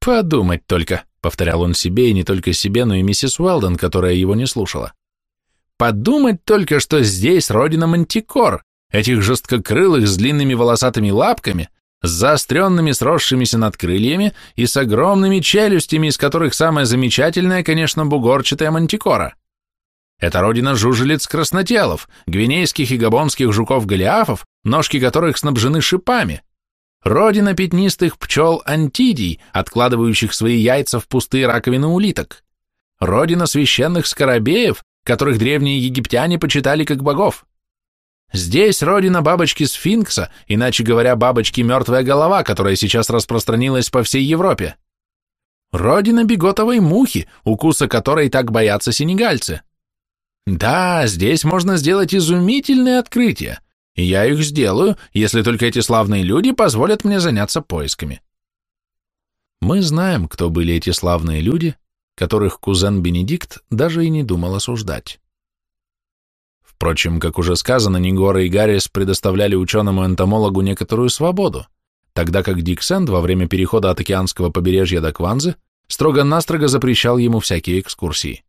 «Подумать только», — повторял он себе, и не только себе, но и миссис Уэлдон, которая его не слушала. «Подумать только, что здесь родина мантикор, этих жесткокрылых с длинными волосатыми лапками, с заостренными сросшимися над крыльями и с огромными челюстями, из которых самая замечательная, конечно, бугорчатая мантикора. Это родина жужелиц-краснотелов, гвинейских и габонских жуков-голиафов, ножки которых снабжены шипами, Родина пятнистых пчел-антидий, откладывающих свои яйца в пустые раковины улиток. Родина священных скоробеев, которых древние египтяне почитали как богов. Здесь родина бабочки сфинкса, иначе говоря, бабочки мертвая голова, которая сейчас распространилась по всей Европе. Родина беготовой мухи, укуса которой так боятся сенегальцы. Да, здесь можно сделать изумительные открытия, я их сделаю, если только эти славные люди позволят мне заняться поисками. Мы знаем, кто были эти славные люди, которых кузен Бенедикт даже и не думал осуждать. Впрочем, как уже сказано, Нигора и Гаррис предоставляли ученому-энтомологу некоторую свободу, тогда как Дик Сэнд во время перехода от океанского побережья до Кванзы строго-настрого запрещал ему всякие экскурсии.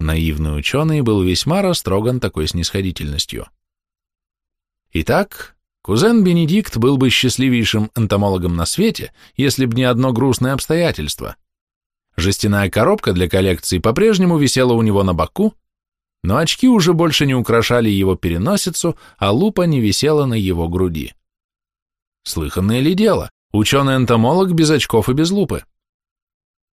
Наивный ученый был весьма растроган такой снисходительностью. Итак, кузен Бенедикт был бы счастливейшим энтомологом на свете, если б не одно грустное обстоятельство. Жестяная коробка для коллекции по-прежнему висела у него на боку, но очки уже больше не украшали его переносицу, а лупа не висела на его груди. Слыханное ли дело? Ученый-энтомолог без очков и без лупы.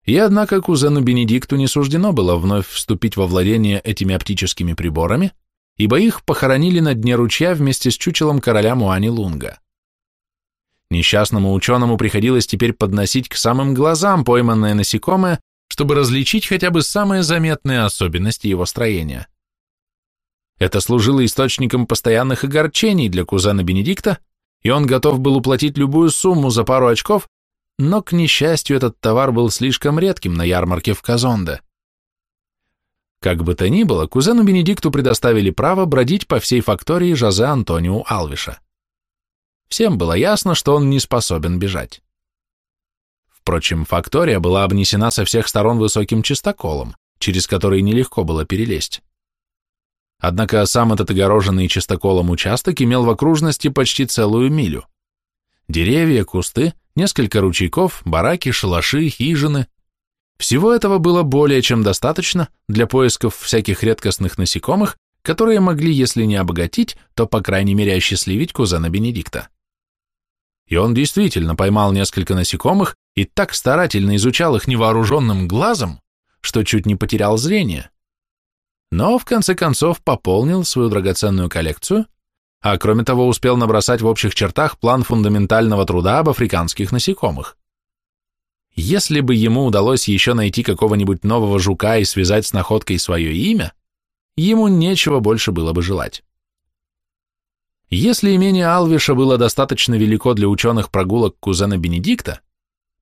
И однако кузену Бенедикту не суждено было вновь вступить во владение этими оптическими приборами, ибо их похоронили на дне ручья вместе с чучелом короля Муани Лунга. Несчастному ученому приходилось теперь подносить к самым глазам пойманное насекомое, чтобы различить хотя бы самые заметные особенности его строения. Это служило источником постоянных огорчений для кузена Бенедикта, и он готов был уплатить любую сумму за пару очков, но, к несчастью, этот товар был слишком редким на ярмарке в Казонде. Как бы то ни было, кузену Бенедикту предоставили право бродить по всей фактории Жозе Антониу Алвиша. Всем было ясно, что он не способен бежать. Впрочем, фактория была обнесена со всех сторон высоким чистоколом, через который нелегко было перелезть. Однако сам этот огороженный чистоколом участок имел в окружности почти целую милю. Деревья, кусты, несколько ручейков, бараки, шалаши, хижины, всего этого было более чем достаточно для поисков всяких редкостных насекомых, которые могли, если не обогатить, то, по крайней мере, осчастливить кузена Бенедикта. И он действительно поймал несколько насекомых и так старательно изучал их невооруженным глазом, что чуть не потерял зрение. Но, в конце концов, пополнил свою драгоценную коллекцию, а кроме того успел набросать в общих чертах план фундаментального труда об африканских насекомых. Если бы ему удалось еще найти какого-нибудь нового жука и связать с находкой свое имя, ему нечего больше было бы желать. Если имение Алвиша было достаточно велико для ученых прогулок кузена Бенедикта,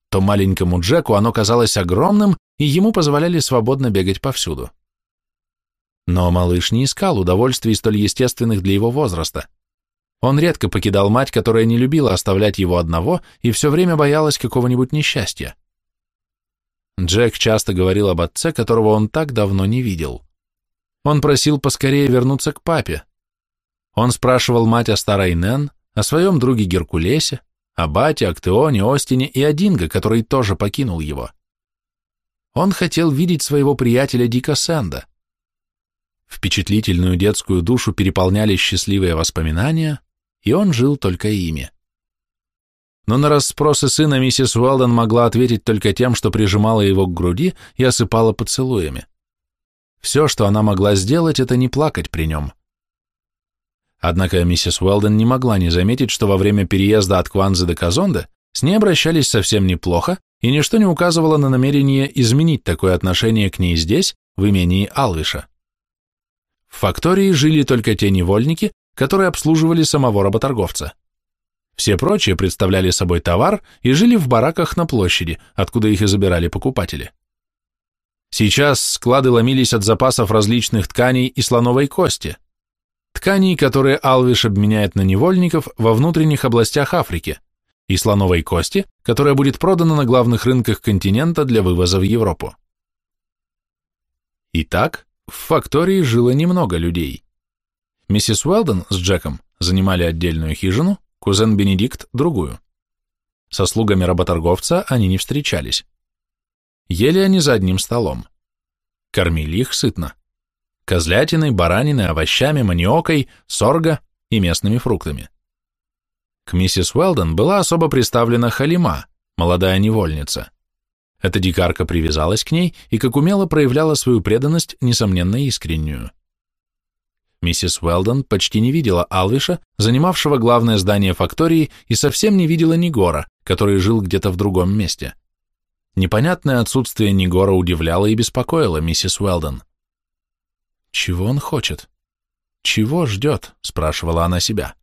то маленькому Джеку оно казалось огромным, и ему позволяли свободно бегать повсюду. Но малыш не искал удовольствий столь естественных для его возраста. Он редко покидал мать, которая не любила оставлять его одного и все время боялась какого-нибудь несчастья. Джек часто говорил об отце, которого он так давно не видел. Он просил поскорее вернуться к папе. Он спрашивал мать о старой Нэн, о своем друге Геркулесе, о бате, Актеоне, Остине и о Динго, который тоже покинул его. Он хотел видеть своего приятеля Дика Сэнда. Впечатлительную детскую душу переполняли счастливые воспоминания, и он жил только ими но на расспросы сына миссис Уэлден могла ответить только тем, что прижимала его к груди и осыпала поцелуями. Все, что она могла сделать, это не плакать при нем. Однако миссис Уэлден не могла не заметить, что во время переезда от Кванзы до Казонде с ней обращались совсем неплохо, и ничто не указывало на намерение изменить такое отношение к ней здесь, в имении Алвиша. В фактории жили только те невольники, которые обслуживали самого работорговца. Все прочие представляли собой товар и жили в бараках на площади, откуда их и забирали покупатели. Сейчас склады ломились от запасов различных тканей и слоновой кости. Тканей, которые Алвиш обменяет на невольников во внутренних областях Африки, и слоновой кости, которая будет продана на главных рынках континента для вывоза в Европу. Итак, в фактории жило немного людей. Миссис Уэлдон с Джеком занимали отдельную хижину, кузен Бенедикт – другую. Со слугами работорговца они не встречались. Ели они за одним столом. Кормили их сытно. Козлятиной, бараниной, овощами, маниокой, сорго и местными фруктами. К миссис Уэлдон была особо приставлена Халима, молодая невольница. Эта дикарка привязалась к ней и как умело проявляла свою преданность, несомненно искреннюю. Миссис Уэлдон почти не видела Алвиша, занимавшего главное здание фактории, и совсем не видела Нигора, который жил где-то в другом месте. Непонятное отсутствие Нигора удивляло и беспокоило миссис Уэлдон. «Чего он хочет? Чего ждет?» – спрашивала она себя.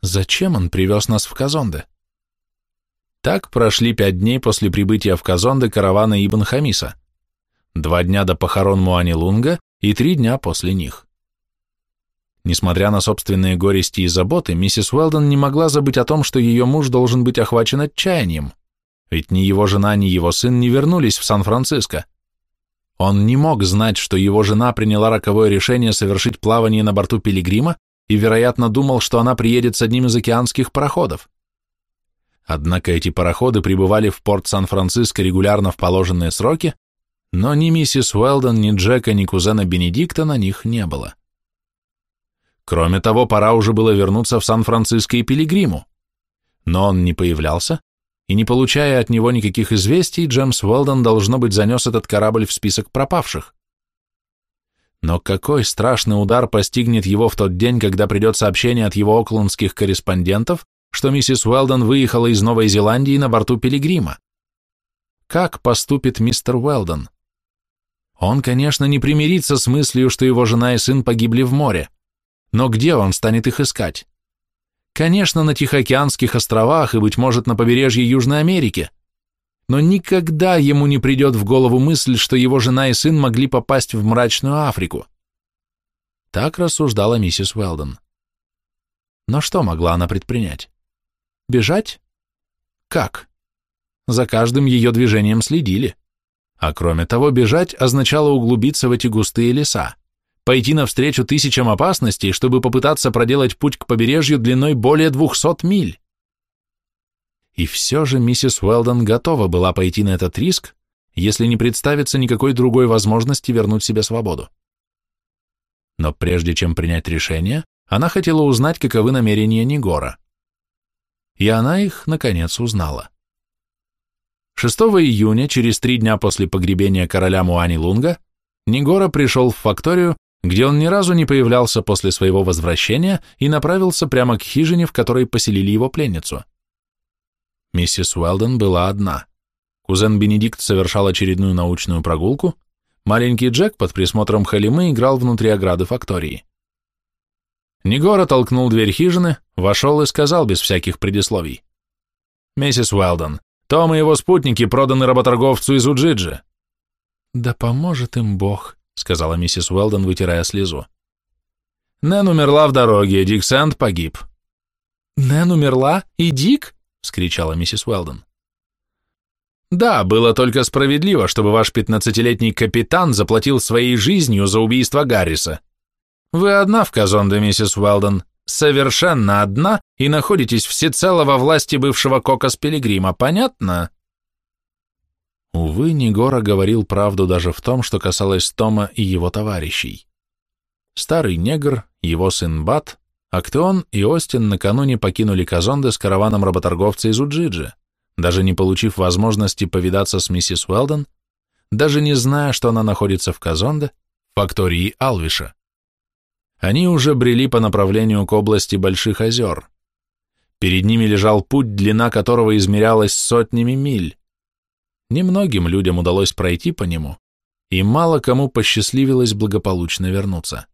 «Зачем он привез нас в Казонде?» Так прошли пять дней после прибытия в Казонде каравана Ибн Хамиса, два дня до похорон Муани Лунга и три дня после них. Несмотря на собственные горести и заботы, миссис Уэлдон не могла забыть о том, что ее муж должен быть охвачен отчаянием, ведь ни его жена, ни его сын не вернулись в Сан-Франциско. Он не мог знать, что его жена приняла роковое решение совершить плавание на борту Пилигрима и, вероятно, думал, что она приедет с одним из океанских пароходов. Однако эти пароходы прибывали в порт Сан-Франциско регулярно в положенные сроки, но ни миссис Уэлдон, ни Джека, ни кузена Бенедикта на них не было. Кроме того, пора уже было вернуться в Сан-Франциско и Пилигриму. Но он не появлялся, и не получая от него никаких известий, Джеймс Уэлдон, должно быть, занес этот корабль в список пропавших. Но какой страшный удар постигнет его в тот день, когда придет сообщение от его оклендских корреспондентов, что миссис Уэлдон выехала из Новой Зеландии на борту Пилигрима. Как поступит мистер Уэлдон? Он, конечно, не примирится с мыслью, что его жена и сын погибли в море. Но где он станет их искать? Конечно, на Тихоокеанских островах и, быть может, на побережье Южной Америки. Но никогда ему не придет в голову мысль, что его жена и сын могли попасть в мрачную Африку. Так рассуждала миссис Уэлдон. Но что могла она предпринять? Бежать? Как? За каждым ее движением следили. А кроме того, бежать означало углубиться в эти густые леса, пойти навстречу тысячам опасностей, чтобы попытаться проделать путь к побережью длиной более двухсот миль. И все же миссис Уэлдон готова была пойти на этот риск, если не представится никакой другой возможности вернуть себе свободу. Но прежде чем принять решение, она хотела узнать, каковы намерения Негора и она их, наконец, узнала. 6 июня, через три дня после погребения короля Муани Лунга, Нигора пришел в факторию, где он ни разу не появлялся после своего возвращения и направился прямо к хижине, в которой поселили его пленницу. Миссис Уэлден была одна. Кузен Бенедикт совершал очередную научную прогулку, маленький Джек под присмотром Халимы играл внутри ограды фактории. Негора толкнул дверь хижины, вошел и сказал без всяких предисловий. «Миссис Уэлдон, Том и его спутники проданы работорговцу из Уджиджи». «Да поможет им Бог», — сказала миссис Уэлдон, вытирая слезу. «Нэн умерла в дороге, Дик Сэнд погиб». «Нэн умерла? И Дик?» — вскричала миссис Уэлдон. «Да, было только справедливо, чтобы ваш пятнадцатилетний капитан заплатил своей жизнью за убийство Гарриса. Вы одна в Казонде, миссис Уэлдон, совершенно одна и находитесь всецело во власти бывшего кока с Пилигрима, понятно?» Увы, Негоро говорил правду даже в том, что касалось Тома и его товарищей. Старый негр, его сын Бат, Актеон и Остин накануне покинули Казонде с караваном работорговца из Уджиджи, даже не получив возможности повидаться с миссис Уэлдон, даже не зная, что она находится в Казонде, фактории Алвиша. Они уже брели по направлению к области Больших озер. Перед ними лежал путь, длина которого измерялась сотнями миль. Немногим людям удалось пройти по нему, и мало кому посчастливилось благополучно вернуться.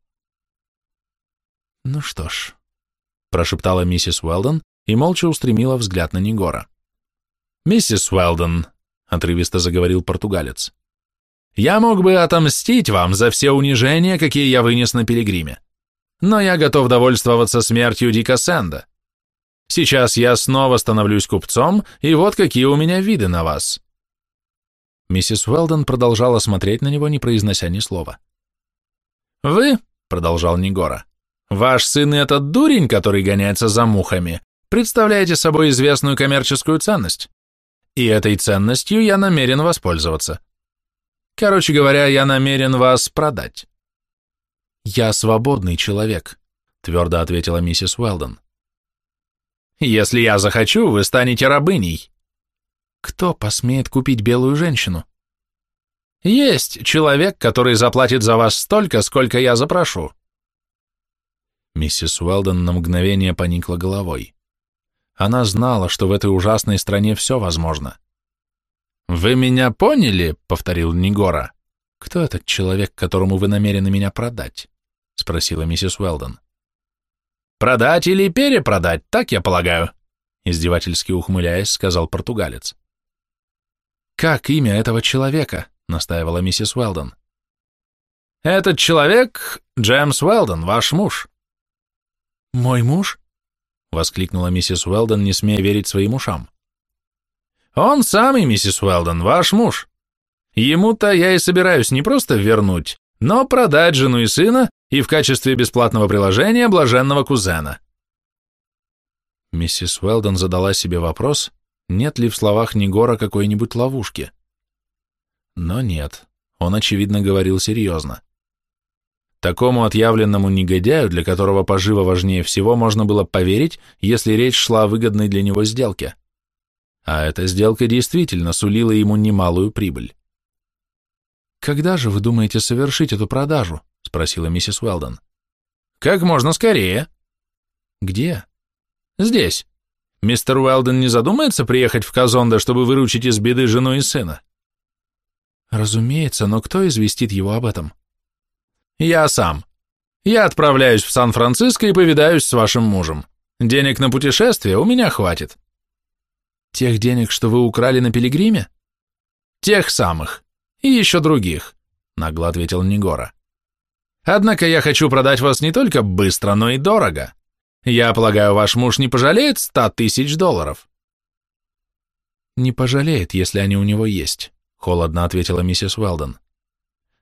«Ну что ж», — прошептала миссис Уэлдон и молча устремила взгляд на Негора. «Миссис Уэлдон», — отрывисто заговорил португалец, — «я мог бы отомстить вам за все унижения, какие я вынес на пилигриме но я готов довольствоваться смертью Дика Сэнда. Сейчас я снова становлюсь купцом, и вот какие у меня виды на вас. Миссис Уэлдон продолжала смотреть на него, не произнося ни слова. «Вы», — продолжал Негора, — «ваш сын и этот дурень, который гоняется за мухами, представляете собой известную коммерческую ценность. И этой ценностью я намерен воспользоваться. Короче говоря, я намерен вас продать». «Я свободный человек», — твердо ответила миссис Уэлдон. «Если я захочу, вы станете рабыней». «Кто посмеет купить белую женщину?» «Есть человек, который заплатит за вас столько, сколько я запрошу». Миссис Уэлдон на мгновение поникла головой. Она знала, что в этой ужасной стране все возможно. «Вы меня поняли?» — повторил Нигора. «Кто этот человек, которому вы намерены меня продать?» — спросила миссис Уэлдон. «Продать или перепродать, так я полагаю», — издевательски ухмыляясь, сказал португалец. «Как имя этого человека?» — настаивала миссис Уэлдон. «Этот человек — Джеймс Уэлдон, ваш муж». «Мой муж?» — воскликнула миссис Уэлдон, не смея верить своим ушам. «Он самый, миссис Уэлдон, ваш муж. Ему-то я и собираюсь не просто вернуть, но продать жену и сына и в качестве бесплатного приложения блаженного кузена. Миссис Уэлдон задала себе вопрос, нет ли в словах Негора какой-нибудь ловушки. Но нет, он, очевидно, говорил серьезно. Такому отъявленному негодяю, для которого пожива важнее всего, можно было поверить, если речь шла о выгодной для него сделке. А эта сделка действительно сулила ему немалую прибыль. «Когда же вы думаете совершить эту продажу?» — спросила миссис Уэлдон. «Как можно скорее». «Где?» «Здесь. Мистер Уэлдон не задумается приехать в Казонде, чтобы выручить из беды жену и сына?» «Разумеется, но кто известит его об этом?» «Я сам. Я отправляюсь в Сан-Франциско и повидаюсь с вашим мужем. Денег на путешествие у меня хватит». «Тех денег, что вы украли на пилигриме?» «Тех самых. И еще других, нагло ответил Негора. Однако я хочу продать вас не только быстро, но и дорого. Я полагаю, ваш муж не пожалеет ста тысяч долларов? Не пожалеет, если они у него есть, холодно ответила миссис Уэлдон.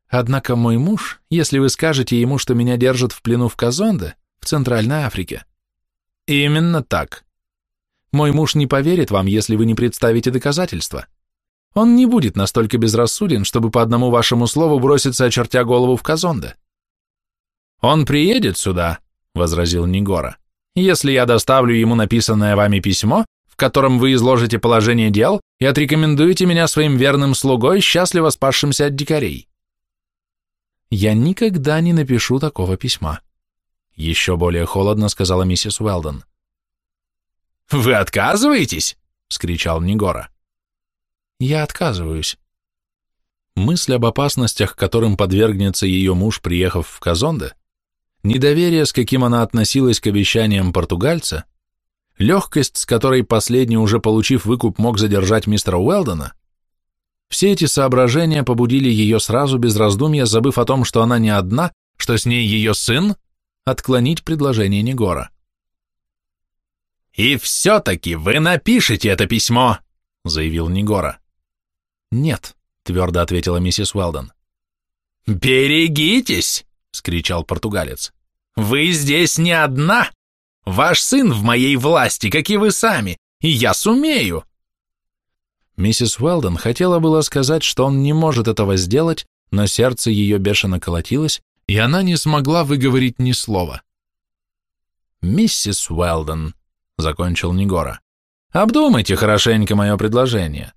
Однако мой муж, если вы скажете ему, что меня держат в плену в Казонде, в Центральной Африке. Именно так. Мой муж не поверит вам, если вы не представите доказательства. Он не будет настолько безрассуден, чтобы по одному вашему слову броситься, очертя голову в Казонде. «Он приедет сюда», — возразил Негора, «если я доставлю ему написанное вами письмо, в котором вы изложите положение дел и отрекомендуете меня своим верным слугой, счастливо спасшимся от дикарей». «Я никогда не напишу такого письма», — еще более холодно сказала миссис Уэлдон. «Вы отказываетесь?» — вскричал Негора. Я отказываюсь. Мысль об опасностях, которым подвергнется ее муж, приехав в Казонде, недоверие, с каким она относилась к обещаниям португальца, легкость, с которой последний, уже получив выкуп, мог задержать мистера Уэлдона, все эти соображения побудили ее сразу без раздумья, забыв о том, что она не одна, что с ней ее сын, отклонить предложение Негора. «И все-таки вы напишете это письмо!» — заявил Негора. «Нет», — твердо ответила миссис Уэлдон. «Берегитесь!» — скричал португалец. «Вы здесь не одна! Ваш сын в моей власти, как и вы сами, и я сумею!» Миссис Уэлдон хотела было сказать, что он не может этого сделать, но сердце ее бешено колотилось, и она не смогла выговорить ни слова. «Миссис Уэлдон», — закончил Негора, — «обдумайте хорошенько мое предложение.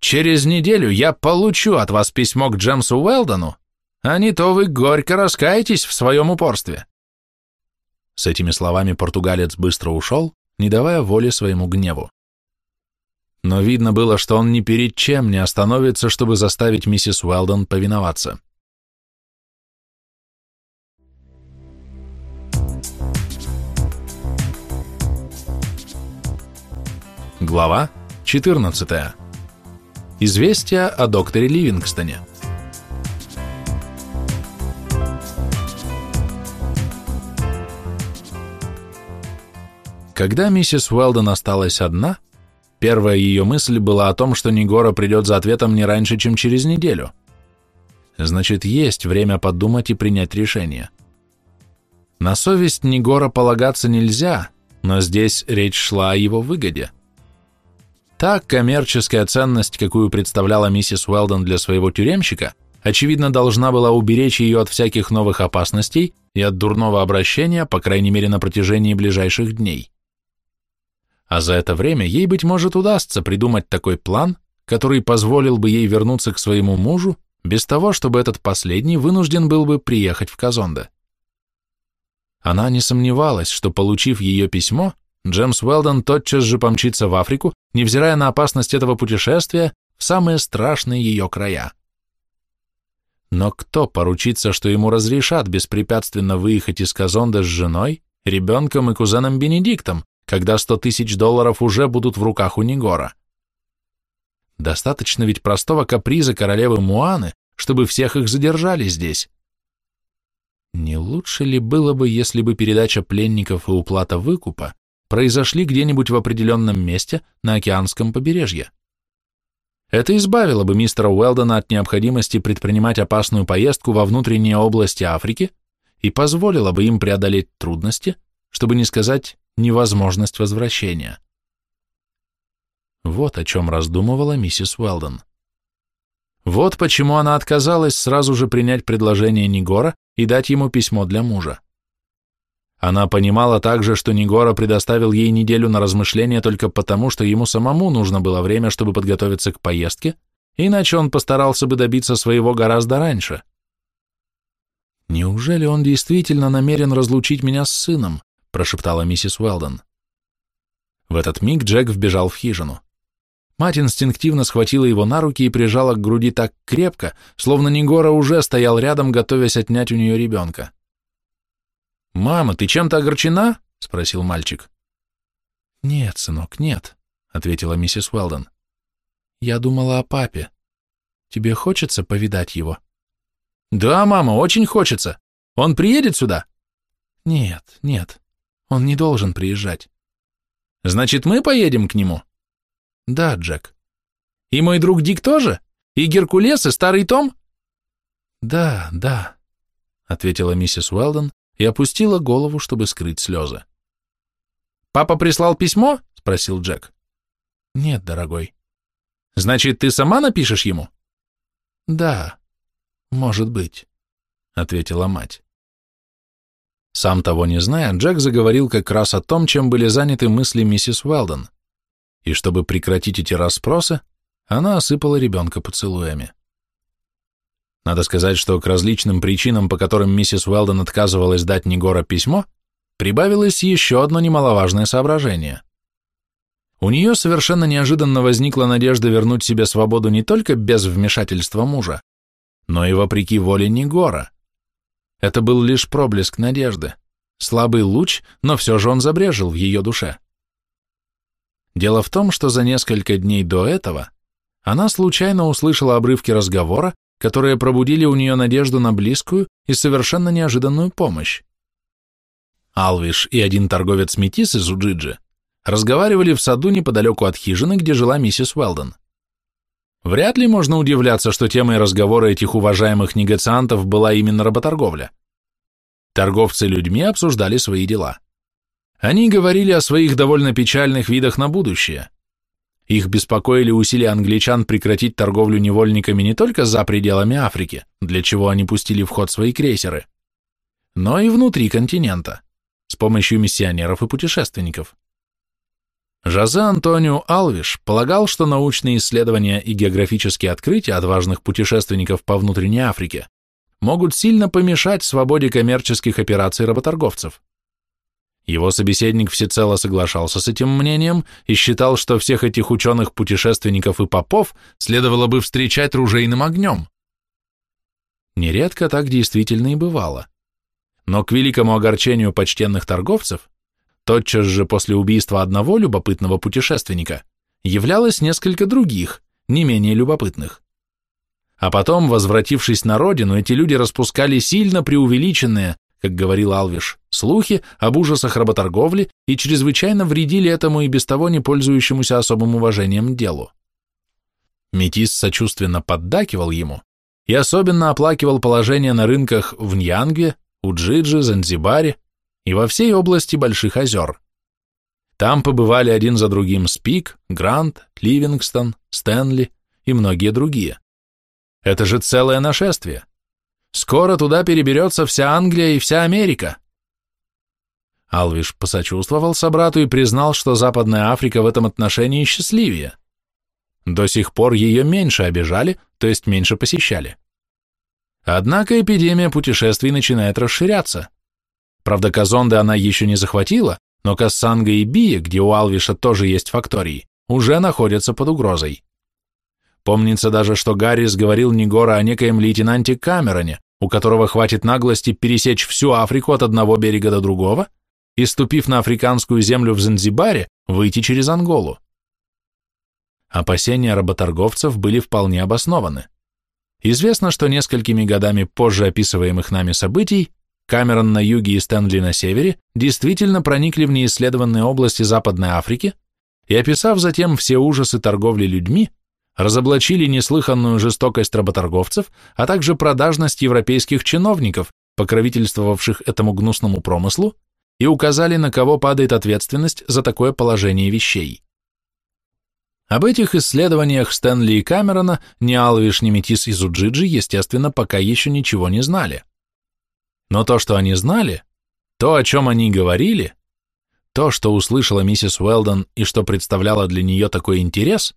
Через неделю я получу от вас письмо к Джемсу Уэлдону, а не то вы горько раскаетесь в своем упорстве. С этими словами португалец быстро ушел, не давая воли своему гневу. Но видно было, что он ни перед чем не остановится, чтобы заставить миссис Уэлдон повиноваться. Глава 14 Известия о докторе Ливингстоне. Когда миссис Уэлдон осталась одна, первая ее мысль была о том, что Негора придет за ответом не раньше, чем через неделю. Значит, есть время подумать и принять решение. На совесть Негора полагаться нельзя, но здесь речь шла о его выгоде. Та коммерческая ценность, какую представляла миссис Уэлдон для своего тюремщика, очевидно, должна была уберечь ее от всяких новых опасностей и от дурного обращения, по крайней мере, на протяжении ближайших дней. А за это время ей, быть может, удастся придумать такой план, который позволил бы ей вернуться к своему мужу, без того, чтобы этот последний вынужден был бы приехать в Казонде. Она не сомневалась, что, получив ее письмо, Джемс Уэлдон тотчас же помчится в Африку, невзирая на опасность этого путешествия в самые страшные ее края. Но кто поручится, что ему разрешат беспрепятственно выехать из Казонда с женой, ребенком и кузеном Бенедиктом, когда сто тысяч долларов уже будут в руках у Негора? Достаточно ведь простого каприза королевы Муаны, чтобы всех их задержали здесь. Не лучше ли было бы, если бы передача пленников и уплата выкупа произошли где-нибудь в определенном месте на океанском побережье. Это избавило бы мистера Уэлдона от необходимости предпринимать опасную поездку во внутренние области Африки и позволило бы им преодолеть трудности, чтобы не сказать невозможность возвращения. Вот о чем раздумывала миссис Уэлдон. Вот почему она отказалась сразу же принять предложение Нигора и дать ему письмо для мужа. Она понимала также, что Негора предоставил ей неделю на размышление только потому, что ему самому нужно было время, чтобы подготовиться к поездке, иначе он постарался бы добиться своего гораздо раньше. «Неужели он действительно намерен разлучить меня с сыном?» – прошептала миссис Уэлдон. В этот миг Джек вбежал в хижину. Мать инстинктивно схватила его на руки и прижала к груди так крепко, словно Негора уже стоял рядом, готовясь отнять у нее ребенка. «Мама, ты чем-то огорчена?» — спросил мальчик. «Нет, сынок, нет», — ответила миссис Уэлдон. «Я думала о папе. Тебе хочется повидать его?» «Да, мама, очень хочется. Он приедет сюда?» «Нет, нет, он не должен приезжать». «Значит, мы поедем к нему?» «Да, Джек». «И мой друг Дик тоже? И Геркулес, и Старый Том?» «Да, да», — ответила миссис Уэлдон и опустила голову, чтобы скрыть слезы. «Папа прислал письмо?» — спросил Джек. «Нет, дорогой». «Значит, ты сама напишешь ему?» «Да, может быть», — ответила мать. Сам того не зная, Джек заговорил как раз о том, чем были заняты мысли миссис Уэлдон, и чтобы прекратить эти расспросы, она осыпала ребенка поцелуями. Надо сказать, что к различным причинам, по которым миссис Уэлдон отказывалась дать Негора письмо, прибавилось еще одно немаловажное соображение. У нее совершенно неожиданно возникла надежда вернуть себе свободу не только без вмешательства мужа, но и вопреки воле Негора. Это был лишь проблеск надежды, слабый луч, но все же он забрежил в ее душе. Дело в том, что за несколько дней до этого она случайно услышала обрывки разговора, которые пробудили у нее надежду на близкую и совершенно неожиданную помощь. Алвиш и один торговец метис из Уджиджи разговаривали в саду неподалеку от хижины, где жила миссис Уэлдон. Вряд ли можно удивляться, что темой разговора этих уважаемых негациантов была именно работорговля. Торговцы людьми обсуждали свои дела. Они говорили о своих довольно печальных видах на будущее, их беспокоили усилия англичан прекратить торговлю невольниками не только за пределами Африки, для чего они пустили в ход свои крейсеры, но и внутри континента, с помощью миссионеров и путешественников. Жозе Антонио Алвиш полагал, что научные исследования и географические открытия отважных путешественников по внутренней Африке могут сильно помешать свободе коммерческих операций работорговцев. Его собеседник всецело соглашался с этим мнением и считал, что всех этих ученых-путешественников и попов следовало бы встречать ружейным огнем. Нередко так действительно и бывало. Но к великому огорчению почтенных торговцев, тотчас же после убийства одного любопытного путешественника являлось несколько других, не менее любопытных. А потом, возвратившись на родину, эти люди распускали сильно преувеличенные, как говорил Алвиш, слухи об ужасах работорговли и чрезвычайно вредили этому и без того не пользующемуся особым уважением делу. Метис сочувственно поддакивал ему и особенно оплакивал положение на рынках в Ньянгве, Уджиджи, Занзибаре и во всей области Больших озер. Там побывали один за другим Спик, Грант, Ливингстон, Стэнли и многие другие. Это же целое нашествие. Скоро туда переберется вся Англия и вся Америка. Алвиш посочувствовал собрату и признал, что Западная Африка в этом отношении счастливее. До сих пор ее меньше обижали, то есть меньше посещали. Однако эпидемия путешествий начинает расширяться. Правда, Казонде она еще не захватила, но Кассанга и Бия, где у Алвиша тоже есть фактории, уже находятся под угрозой. Помнится даже, что Гаррис говорил Негора о некоем лейтенанте Камероне, у которого хватит наглости пересечь всю Африку от одного берега до другого и, ступив на африканскую землю в Занзибаре, выйти через Анголу. Опасения работорговцев были вполне обоснованы. Известно, что несколькими годами позже описываемых нами событий Камерон на юге и Стэнли на севере действительно проникли в неисследованные области Западной Африки и, описав затем все ужасы торговли людьми, разоблачили неслыханную жестокость работорговцев, а также продажность европейских чиновников, покровительствовавших этому гнусному промыслу, и указали, на кого падает ответственность за такое положение вещей. Об этих исследованиях Стэнли и Камерона ни Алвиш, ни Метис из Уджиджи, естественно, пока еще ничего не знали. Но то, что они знали, то, о чем они говорили, то, что услышала миссис Уэлдон и что представляло для нее такой интерес,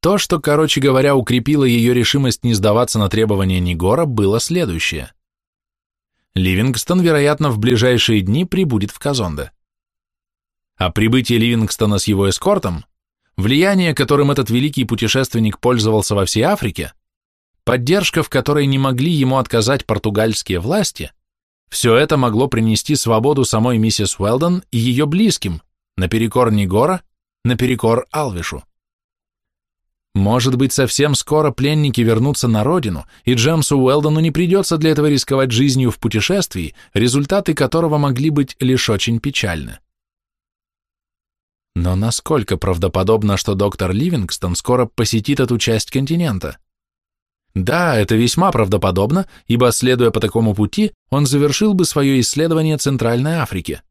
то, что, короче говоря, укрепило ее решимость не сдаваться на требования Нигора, было следующее. Ливингстон, вероятно, в ближайшие дни прибудет в Казонде. А прибытие Ливингстона с его эскортом, влияние, которым этот великий путешественник пользовался во всей Африке, поддержка, в которой не могли ему отказать португальские власти, все это могло принести свободу самой миссис Уэлдон и ее близким, наперекор Нигора, наперекор Алвишу. Может быть, совсем скоро пленники вернутся на родину, и Джемсу Уэлдону не придется для этого рисковать жизнью в путешествии, результаты которого могли быть лишь очень печальны. Но насколько правдоподобно, что доктор Ливингстон скоро посетит эту часть континента? Да, это весьма правдоподобно, ибо, следуя по такому пути, он завершил бы свое исследование Центральной Африки.